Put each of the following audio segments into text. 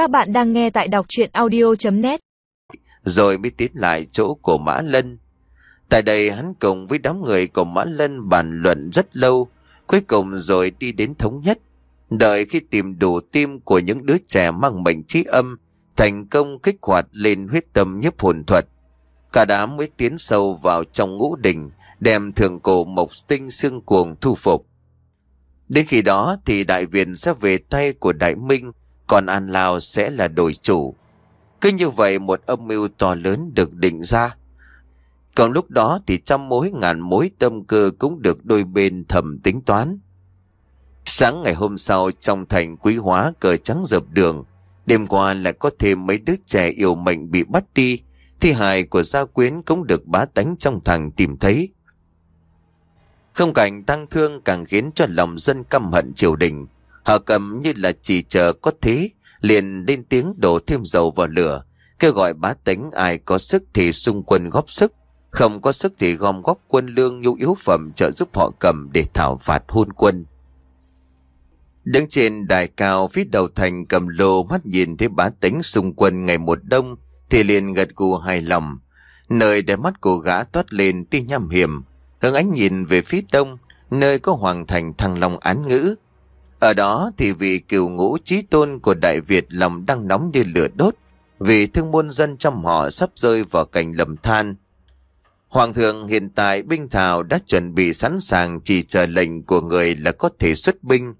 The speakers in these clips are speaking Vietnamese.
Các bạn đang nghe tại đọc chuyện audio.net Rồi mới tiến lại chỗ của Mã Lân. Tại đây hắn cùng với đám người của Mã Lân bàn luận rất lâu, cuối cùng rồi đi đến thống nhất. Đợi khi tìm đủ tim của những đứa trẻ mang mệnh trí âm, thành công kích hoạt lên huyết tâm nhiếp hồn thuật. Cả đám mới tiến sâu vào trong ngũ đỉnh, đem thường cổ mộc tinh xương cuồng thu phục. Đến khi đó thì Đại viện sẽ về tay của Đại Minh, còn An Lao sẽ là đổi chủ. Cứ như vậy một âm mưu to lớn được định ra. Còn lúc đó thì trăm mối ngàn mối tâm cơ cũng được đôi bên thầm tính toán. Sáng ngày hôm sau trong thành quý hóa cờ trắng dập đường, đêm qua lại có thêm mấy đứa trẻ yêu mệnh bị bắt đi, thi hài của gia quyến cũng được bá tánh trong thành tìm thấy. Không cảnh tăng thương càng khiến cho lòng dân căm hận triều đình. Họ cầm như là chỉ chờ có thế, liền lên tiếng đổ thêm dầu vào lửa, kêu gọi bá tánh ai có sức thì xung quân góp sức, không có sức thì gom góp quân lương nhu yếu phẩm trợ giúp họ cầm để thảo phạt hôn quân. Đứng trên đài cao phía đầu thành cầm lô mắt nhìn thấy bá tánh xung quân ngày một đông thì liền gật gù hài lòng. Nơi để mắt của gã toát lên tia nham hiểm, hướng ánh nhìn về phía đông, nơi có hoàng thành thăng long án ngữ. Ở đó thì vì kiều ngũ trí tôn của Đại Việt lòng đang nóng như lửa đốt, vì thương muôn dân trong họ sắp rơi vào cảnh lầm than. Hoàng thượng hiện tại binh thảo đã chuẩn bị sẵn sàng chỉ chờ lệnh của người là có thể xuất binh.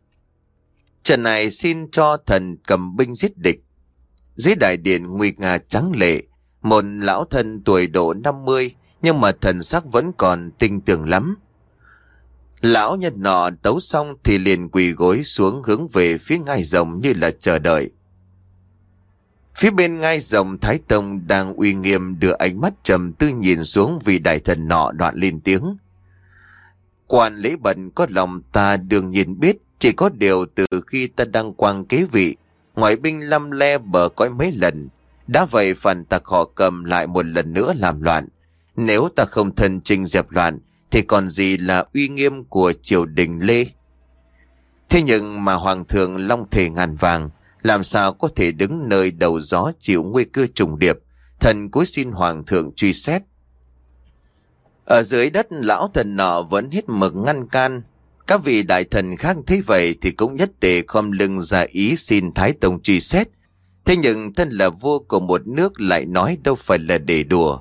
Trận này xin cho thần cầm binh giết địch. Dưới đại điện nguy nga trắng lệ, một lão thân tuổi độ 50 nhưng mà thần sắc vẫn còn tinh tường lắm. Lão nhân nọ tấu xong thì liền quỳ gối xuống hướng về phía ngai rồng như là chờ đợi. Phía bên ngai rồng Thái Tông đang uy nghiêm đưa ánh mắt trầm tư nhìn xuống vì đại thần nọ đoạn lên tiếng. Quan lễ bận có lòng ta đương nhiên biết chỉ có điều từ khi ta đăng quang kế vị ngoại binh lâm le bờ cõi mấy lần đã vậy phản tặc họ cầm lại một lần nữa làm loạn nếu ta không thân trình dẹp loạn, thì còn gì là uy nghiêm của triều đình Lê? Thế nhưng mà Hoàng thượng Long Thể ngàn vàng, làm sao có thể đứng nơi đầu gió chịu nguy cơ trùng điệp, thần cúi xin Hoàng thượng truy xét. Ở dưới đất lão thần nọ vẫn hết mực ngăn can, các vị đại thần khác thấy vậy thì cũng nhất tề khom lưng ra ý xin Thái Tông truy xét. Thế nhưng thân là vua của một nước lại nói đâu phải là để đùa.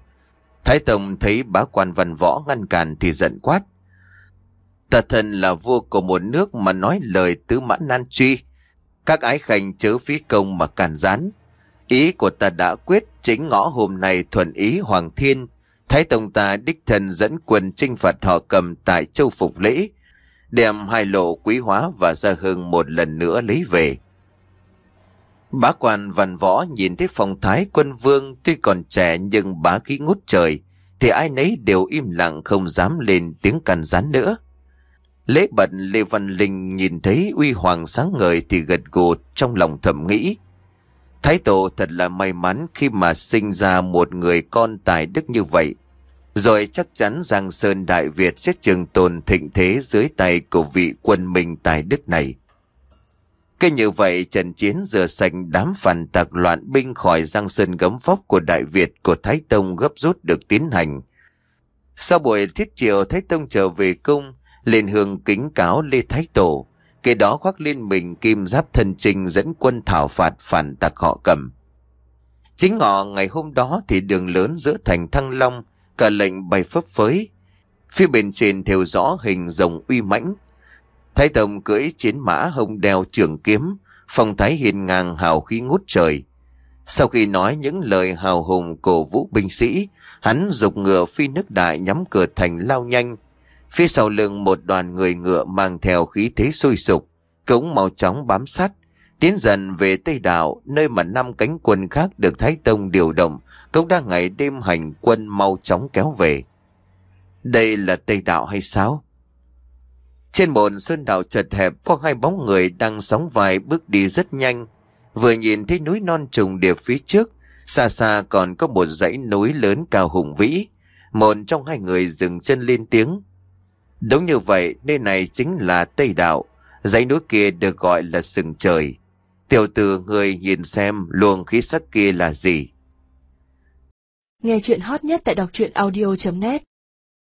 Thái Tông thấy bá quan văn võ ngăn cản thì giận quát. Ta thần là vua của một nước mà nói lời tứ mãn nan truy. Các ái khanh chớ phí công mà cản gián. Ý của ta đã quyết, chính ngõ hôm nay thuận ý Hoàng Thiên. Thái Tông ta đích thân dẫn quân trinh phạt họ cầm tại châu Phục Lễ. Đem hai lộ quý hóa và gia hương một lần nữa lấy về. Bá quan văn võ nhìn thấy phong thái quân vương tuy còn trẻ nhưng bá khí ngút trời, thì ai nấy đều im lặng không dám lên tiếng cằn rán nữa. Lễ bận Lê Văn Linh nhìn thấy uy hoàng sáng ngời thì gật gù trong lòng thầm nghĩ. Thái tổ thật là may mắn khi mà sinh ra một người con tài đức như vậy. Rồi chắc chắn Giang Sơn Đại Việt sẽ trường tồn thịnh thế dưới tay của vị quân minh tài đức này. Cứ như vậy trận chiến rửa sạch đám phản tặc loạn binh khỏi giang sơn gấm phóc của Đại Việt của Thái Tông gấp rút được tiến hành. Sau buổi thiết triều Thái Tông trở về cung, lên hương kính cáo Lê Thái Tổ. Kế đó khoác lên mình kim giáp thần trình dẫn quân thảo phạt phản tặc họ cầm. Chính ngọ ngày hôm đó thì đường lớn giữa thành Thăng Long, cả lệnh bay phấp phới. Phía bên trên theo rõ hình rồng uy mãnh, Thái Tông cưỡi chiến mã hông đeo trường kiếm, phong thái hiền ngang hào khí ngút trời. Sau khi nói những lời hào hùng cổ vũ binh sĩ, hắn dục ngựa phi nước đại nhắm cửa thành lao nhanh. Phía sau lưng một đoàn người ngựa mang theo khí thế sôi sục, cũng mau chóng bám sát, tiến dần về Tây Đạo, nơi mà năm cánh quân khác được Thái Tông điều động, cũng đang ngày đêm hành quân mau chóng kéo về. Đây là Tây Đạo hay sao? Trên bồn sơn đảo chật hẹp có hai bóng người đang sóng vai bước đi rất nhanh. Vừa nhìn thấy núi non trùng điệp phía trước, xa xa còn có một dãy núi lớn cao hùng vĩ. Một trong hai người dừng chân lên tiếng. Đúng như vậy, nơi này chính là Tây Đạo. Dãy núi kia được gọi là sừng trời. Tiểu tử người nhìn xem luồng khí sắc kia là gì. Nghe chuyện hot nhất tại đọc truyện audio.net